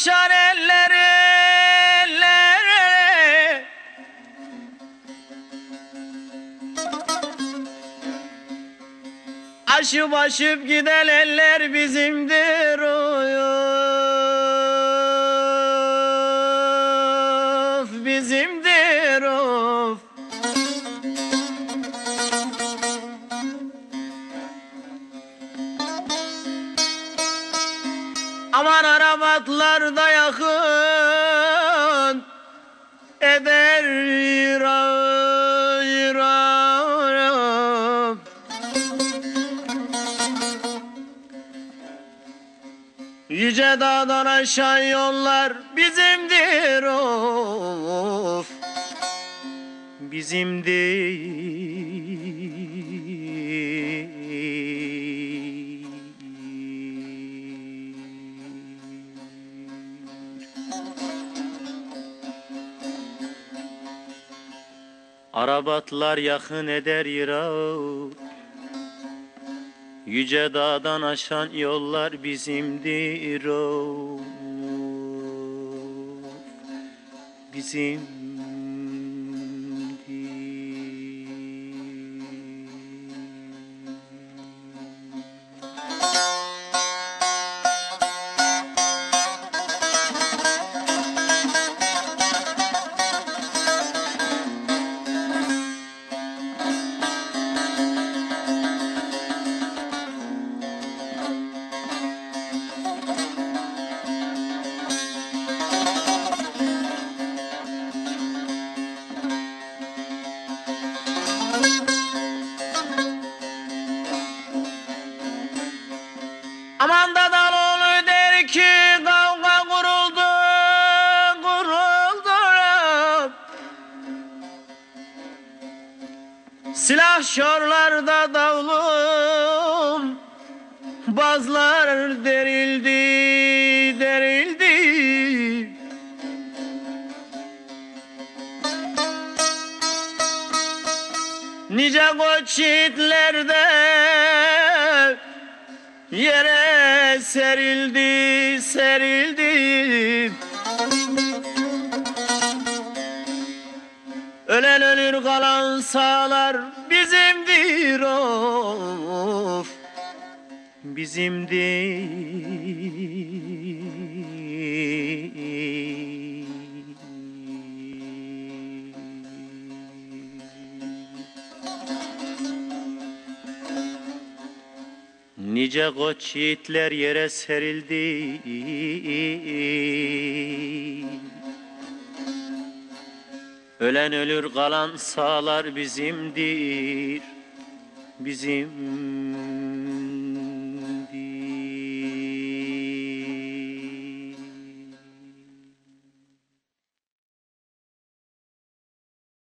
aşan elleri Aşıp aşıp giden eller bizimdir of Bizimdir of Aman arabatlar da yakın eder yıra. Yüce dağdan aşağı yollar bizimdir of bizimdir Arabatlar yakın eder yırağı Yüce dağdan aşan yollar bizimdir o Bizimdir Aman da kavga kuruldu, kuruldu. Silah şorlarda davlum, bazlar derildi, Nice koç Yere serildi, serildi. Ölen ölür kalan sağlar bizimdir of Bizimdir Nice koç yiğitler yere serildi. Ölen ölür kalan sağlar bizimdir. Bizim